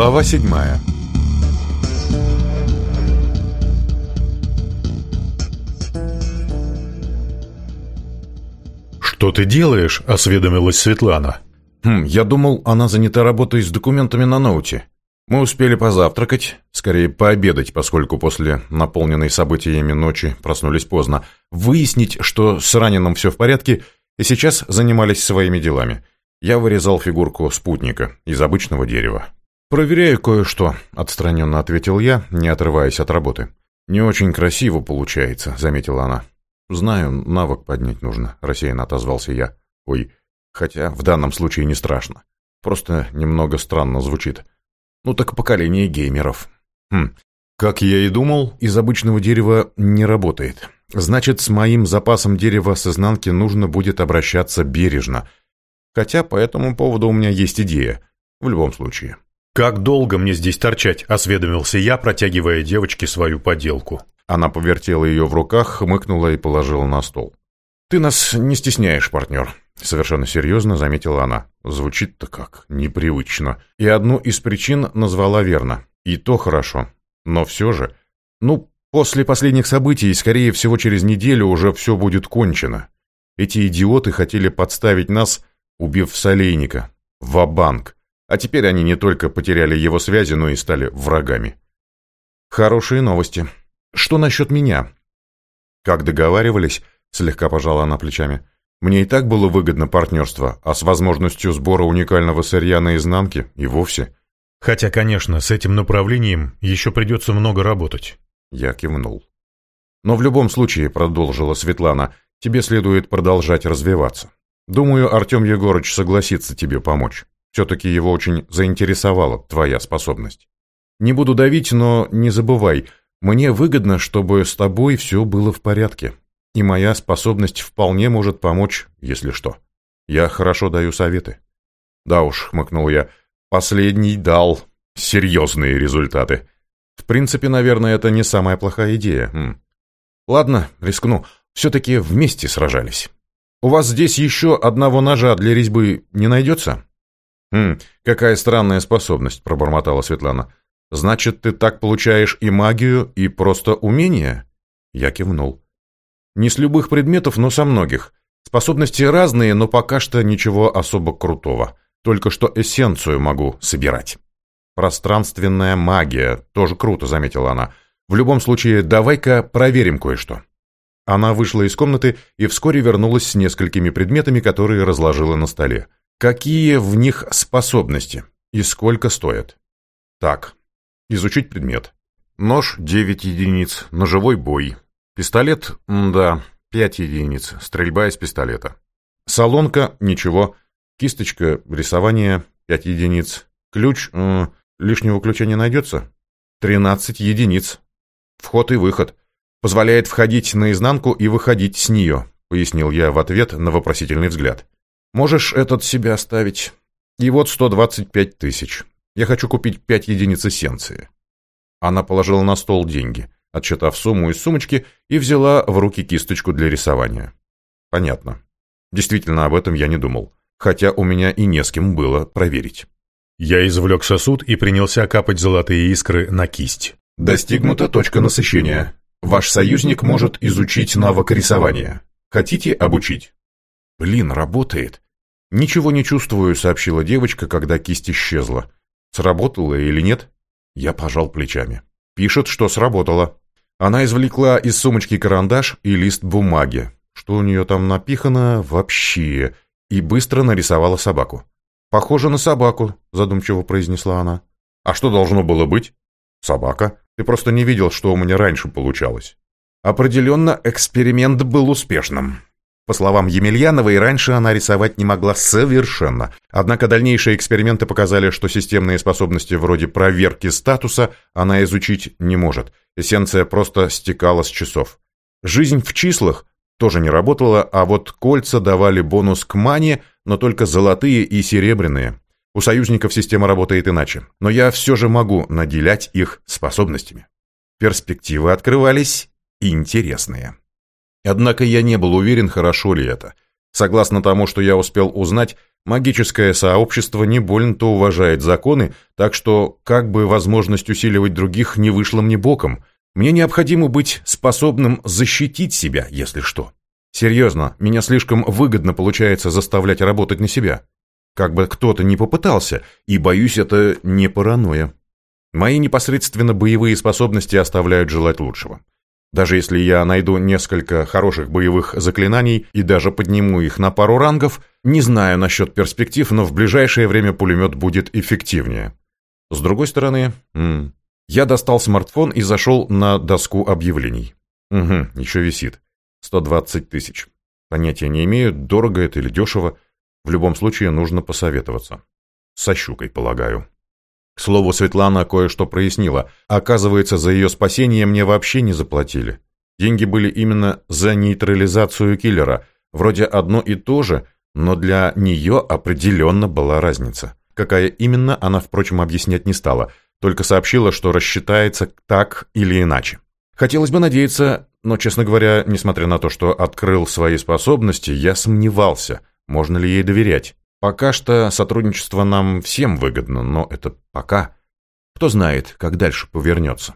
Глава седьмая «Что ты делаешь?» – осведомилась Светлана. «Хм, я думал, она занята работой с документами на ноуте. Мы успели позавтракать, скорее пообедать, поскольку после наполненной событиями ночи проснулись поздно, выяснить, что с раненым все в порядке, и сейчас занимались своими делами. Я вырезал фигурку спутника из обычного дерева, «Проверяю кое-что», — отстраненно ответил я, не отрываясь от работы. «Не очень красиво получается», — заметила она. «Знаю, навык поднять нужно», — рассеянно отозвался я. «Ой, хотя в данном случае не страшно. Просто немного странно звучит. Ну так поколение геймеров». «Хм, как я и думал, из обычного дерева не работает. Значит, с моим запасом дерева с изнанки нужно будет обращаться бережно. Хотя по этому поводу у меня есть идея. В любом случае. «Как долго мне здесь торчать?» – осведомился я, протягивая девочке свою поделку. Она повертела ее в руках, хмыкнула и положила на стол. «Ты нас не стесняешь, партнер», — совершенно серьезно заметила она. Звучит-то как, непривычно. И одну из причин назвала верно. И то хорошо. Но все же... Ну, после последних событий, скорее всего, через неделю уже все будет кончено. Эти идиоты хотели подставить нас, убив Солейника. Ва-банк. А теперь они не только потеряли его связи, но и стали врагами. Хорошие новости. Что насчет меня? Как договаривались, слегка пожала она плечами. Мне и так было выгодно партнерство, а с возможностью сбора уникального сырья наизнанке и вовсе. Хотя, конечно, с этим направлением еще придется много работать. Я кивнул. Но в любом случае, продолжила Светлана, тебе следует продолжать развиваться. Думаю, Артем Егорович согласится тебе помочь. Все-таки его очень заинтересовала твоя способность. Не буду давить, но не забывай, мне выгодно, чтобы с тобой все было в порядке. И моя способность вполне может помочь, если что. Я хорошо даю советы. Да уж, хмыкнул я, последний дал серьезные результаты. В принципе, наверное, это не самая плохая идея. Хм. Ладно, рискну. Все-таки вместе сражались. У вас здесь еще одного ножа для резьбы не найдется? «Хм, какая странная способность», — пробормотала Светлана. «Значит, ты так получаешь и магию, и просто умение?» Я кивнул. «Не с любых предметов, но со многих. Способности разные, но пока что ничего особо крутого. Только что эссенцию могу собирать». «Пространственная магия. Тоже круто», — заметила она. «В любом случае, давай-ка проверим кое-что». Она вышла из комнаты и вскоре вернулась с несколькими предметами, которые разложила на столе. Какие в них способности и сколько стоят? Так, изучить предмет. Нож 9 единиц, ножевой бой. Пистолет, да, 5 единиц, стрельба из пистолета. Солонка, ничего. Кисточка, рисование, 5 единиц. Ключ, э, лишнего ключа не найдется? 13 единиц. Вход и выход. Позволяет входить наизнанку и выходить с нее, пояснил я в ответ на вопросительный взгляд. Можешь этот себе оставить. И вот 125 тысяч. Я хочу купить пять единиц эссенции. Она положила на стол деньги, отчитав сумму из сумочки и взяла в руки кисточку для рисования. Понятно. Действительно, об этом я не думал. Хотя у меня и не с кем было проверить. Я извлек сосуд и принялся капать золотые искры на кисть. Достигнута точка насыщения. Ваш союзник может изучить навык рисования. Хотите обучить? «Блин, работает!» «Ничего не чувствую», — сообщила девочка, когда кисть исчезла. «Сработало или нет?» Я пожал плечами. «Пишет, что сработало». Она извлекла из сумочки карандаш и лист бумаги. Что у нее там напихано, вообще. И быстро нарисовала собаку. «Похоже на собаку», — задумчиво произнесла она. «А что должно было быть?» «Собака. Ты просто не видел, что у меня раньше получалось». «Определенно, эксперимент был успешным», по словам Емельяновой, раньше она рисовать не могла совершенно. Однако дальнейшие эксперименты показали, что системные способности вроде проверки статуса она изучить не может. Эссенция просто стекала с часов. Жизнь в числах тоже не работала, а вот кольца давали бонус к мане, но только золотые и серебряные. У союзников система работает иначе, но я все же могу наделять их способностями. Перспективы открывались интересные. Однако я не был уверен, хорошо ли это. Согласно тому, что я успел узнать, магическое сообщество не больно-то уважает законы, так что как бы возможность усиливать других не вышла мне боком. Мне необходимо быть способным защитить себя, если что. Серьезно, меня слишком выгодно получается заставлять работать на себя. Как бы кто-то не попытался, и, боюсь, это не паранойя. Мои непосредственно боевые способности оставляют желать лучшего. Даже если я найду несколько хороших боевых заклинаний и даже подниму их на пару рангов, не знаю насчет перспектив, но в ближайшее время пулемет будет эффективнее. С другой стороны, я достал смартфон и зашел на доску объявлений. Угу, еще висит. 120 тысяч. Понятия не имею, дорого это или дешево. В любом случае нужно посоветоваться. Со щукой, полагаю. К слову, Светлана кое-что прояснила. Оказывается, за ее спасение мне вообще не заплатили. Деньги были именно за нейтрализацию киллера. Вроде одно и то же, но для нее определенно была разница. Какая именно, она, впрочем, объяснять не стала, только сообщила, что рассчитается так или иначе. Хотелось бы надеяться, но, честно говоря, несмотря на то, что открыл свои способности, я сомневался, можно ли ей доверять. Пока что сотрудничество нам всем выгодно, но это пока. Кто знает, как дальше повернется.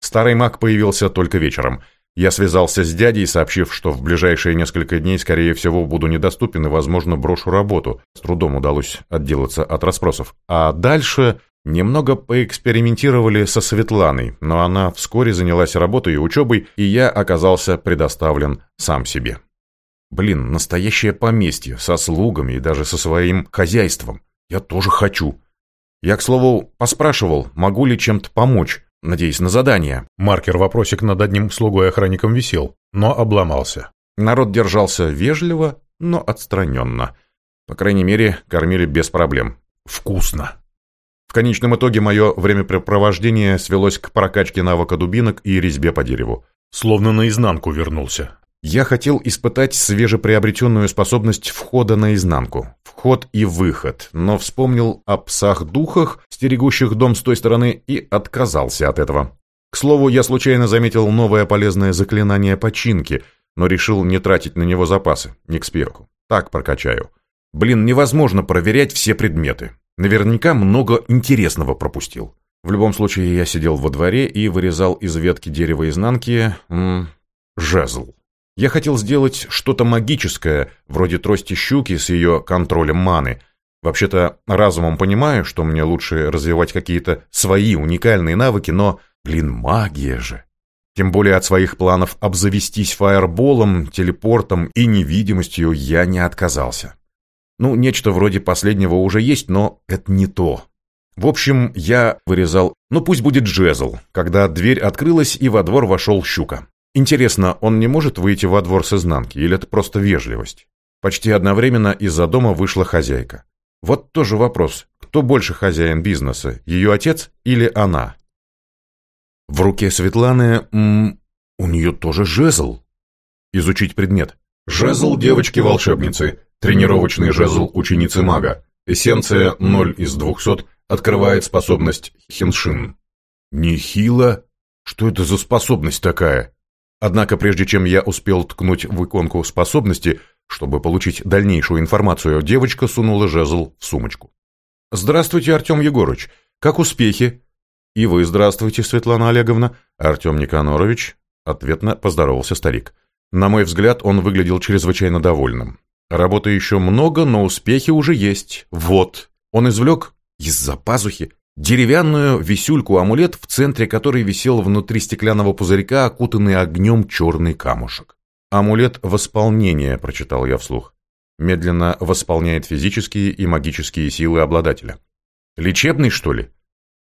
Старый маг появился только вечером. Я связался с дядей, сообщив, что в ближайшие несколько дней, скорее всего, буду недоступен и, возможно, брошу работу. С трудом удалось отделаться от расспросов. А дальше немного поэкспериментировали со Светланой, но она вскоре занялась работой и учебой, и я оказался предоставлен сам себе. Блин, настоящее поместье, со слугами и даже со своим хозяйством. Я тоже хочу. Я, к слову, поспрашивал, могу ли чем-то помочь. Надеюсь, на задание. Маркер-вопросик над одним слугой-охранником висел, но обломался. Народ держался вежливо, но отстраненно. По крайней мере, кормили без проблем. Вкусно. В конечном итоге мое времяпрепровождение свелось к прокачке навыка дубинок и резьбе по дереву. Словно наизнанку вернулся. Я хотел испытать свежеприобретенную способность входа наизнанку, вход и выход, но вспомнил о псах-духах, стерегущих дом с той стороны, и отказался от этого. К слову, я случайно заметил новое полезное заклинание починки, но решил не тратить на него запасы, не к спирку. Так прокачаю. Блин, невозможно проверять все предметы. Наверняка много интересного пропустил. В любом случае, я сидел во дворе и вырезал из ветки дерева изнанки... М -м, жезл. Я хотел сделать что-то магическое, вроде трости щуки с ее контролем маны. Вообще-то разумом понимаю, что мне лучше развивать какие-то свои уникальные навыки, но, блин, магия же. Тем более от своих планов обзавестись фаерболом, телепортом и невидимостью я не отказался. Ну, нечто вроде последнего уже есть, но это не то. В общем, я вырезал, ну пусть будет джезл. когда дверь открылась и во двор вошел щука. Интересно, он не может выйти во двор с изнанки, или это просто вежливость? Почти одновременно из-за дома вышла хозяйка. Вот тоже вопрос, кто больше хозяин бизнеса, ее отец или она? В руке Светланы... М, у нее тоже жезл. Изучить предмет. Жезл девочки-волшебницы. Тренировочный жезл ученицы мага. Эссенция 0 из 200 открывает способность Хиншин. Нехило? Что это за способность такая? Однако прежде чем я успел ткнуть в иконку способности, чтобы получить дальнейшую информацию, девочка сунула жезл в сумочку. «Здравствуйте, Артем Егорович, Как успехи?» «И вы здравствуйте, Светлана Олеговна. Артем Никанорович?» Ответно поздоровался старик. На мой взгляд, он выглядел чрезвычайно довольным. Работы еще много, но успехи уже есть. Вот. Он извлек из-за пазухи деревянную висюльку-амулет, в центре которой висел внутри стеклянного пузырька окутанный огнем черный камушек. «Амулет восполнения», — прочитал я вслух. «Медленно восполняет физические и магические силы обладателя». «Лечебный, что ли?»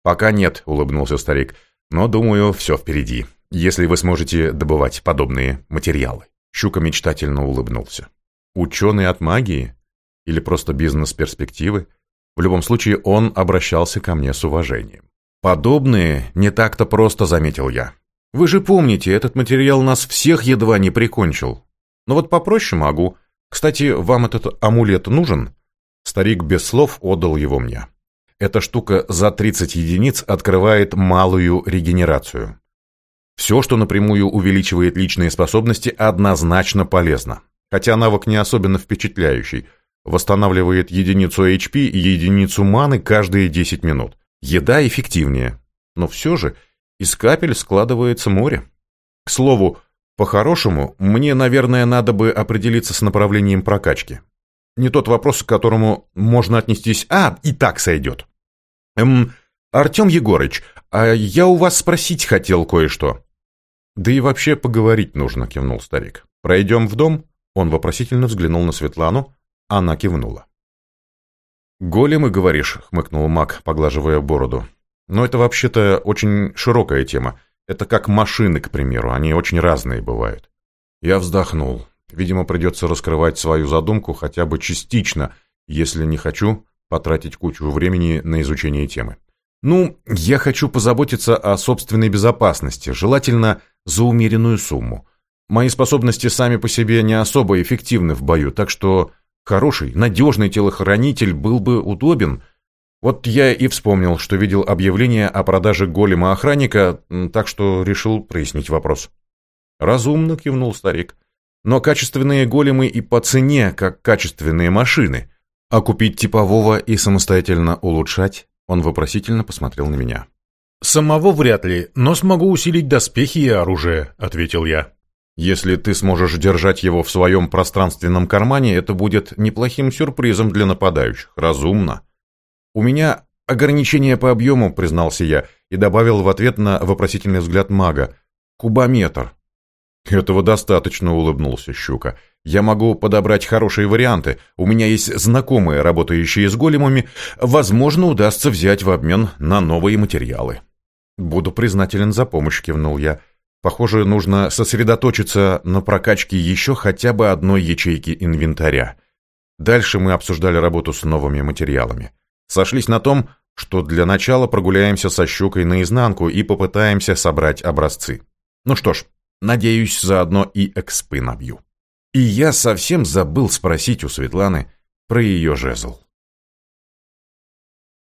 «Пока нет», — улыбнулся старик. «Но, думаю, все впереди, если вы сможете добывать подобные материалы». Щука мечтательно улыбнулся. «Ученый от магии? Или просто бизнес-перспективы?» В любом случае, он обращался ко мне с уважением. Подобные не так-то просто, заметил я. Вы же помните, этот материал нас всех едва не прикончил. Но вот попроще могу. Кстати, вам этот амулет нужен? Старик без слов отдал его мне. Эта штука за 30 единиц открывает малую регенерацию. Все, что напрямую увеличивает личные способности, однозначно полезно. Хотя навык не особенно впечатляющий – Восстанавливает единицу HP и единицу маны каждые 10 минут. Еда эффективнее. Но все же из капель складывается море. К слову, по-хорошему, мне, наверное, надо бы определиться с направлением прокачки. Не тот вопрос, к которому можно отнестись «а, и так сойдет». Эм, Артем Егорыч, а я у вас спросить хотел кое-что. Да и вообще поговорить нужно, кивнул старик. Пройдем в дом? Он вопросительно взглянул на Светлану, она кивнула. «Големы, говоришь?» — хмыкнул маг, поглаживая бороду. «Но это вообще-то очень широкая тема. Это как машины, к примеру, они очень разные бывают». Я вздохнул. Видимо, придется раскрывать свою задумку хотя бы частично, если не хочу потратить кучу времени на изучение темы. Ну, я хочу позаботиться о собственной безопасности, желательно за умеренную сумму. Мои способности сами по себе не особо эффективны в бою, так что Хороший, надежный телохранитель был бы удобен. Вот я и вспомнил, что видел объявление о продаже голема-охранника, так что решил прояснить вопрос. Разумно кивнул старик. Но качественные големы и по цене, как качественные машины. А купить типового и самостоятельно улучшать? Он вопросительно посмотрел на меня. «Самого вряд ли, но смогу усилить доспехи и оружие», — ответил я. Если ты сможешь держать его в своем пространственном кармане, это будет неплохим сюрпризом для нападающих. Разумно. У меня ограничение по объему, признался я, и добавил в ответ на вопросительный взгляд мага. Кубометр. Этого достаточно, улыбнулся Щука. Я могу подобрать хорошие варианты. У меня есть знакомые, работающие с големами. Возможно, удастся взять в обмен на новые материалы. Буду признателен за помощь, кивнул я. — Похоже, нужно сосредоточиться на прокачке еще хотя бы одной ячейки инвентаря. Дальше мы обсуждали работу с новыми материалами. Сошлись на том, что для начала прогуляемся со щукой наизнанку и попытаемся собрать образцы. Ну что ж, надеюсь, заодно и экспы набью. И я совсем забыл спросить у Светланы про ее жезл.